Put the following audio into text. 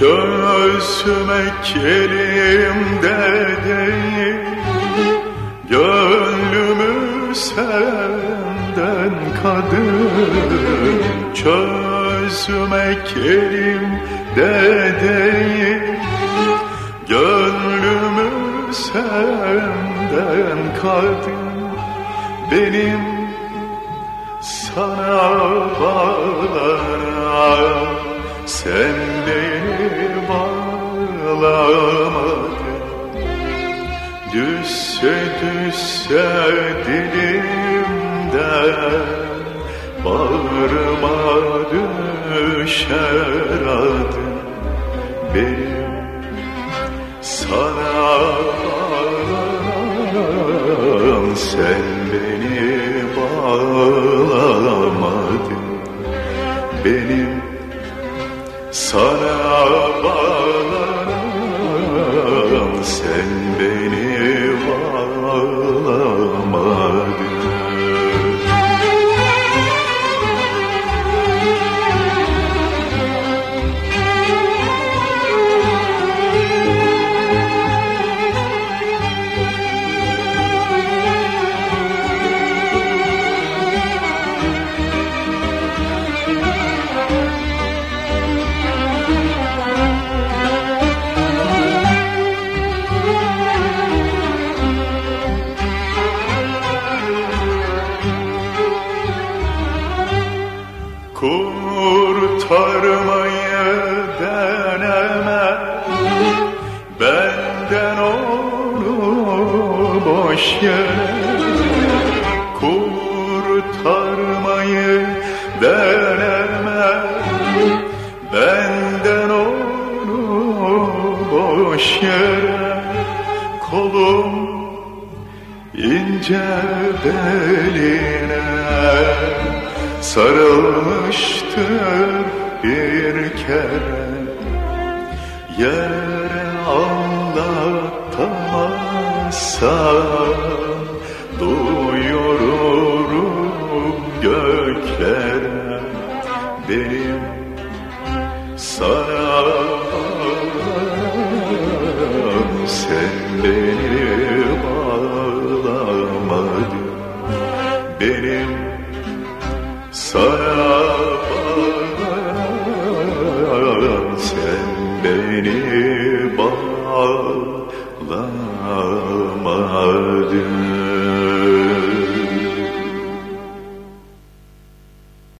Çözmek elimde değil Gönlümü senden kadın Çözmek elimde değil Gönlümü senden kadın Benim sana bağlanan Sen bağlamadın Düşse düşse dilimden Bağrıma düşer adın Benim. Sana bağlanan Sen beni bağlamadın. Benim sana bağlanan Sen beni Kurtarmayı deneme. Benden onu boş yere Kurtarmayı deneme. Benden onu boş yere Kolum ince beline sarılmıştır bir kere. Yere anlatamazsam duyururum göklere. Benim sana sen beni beni bağlamadın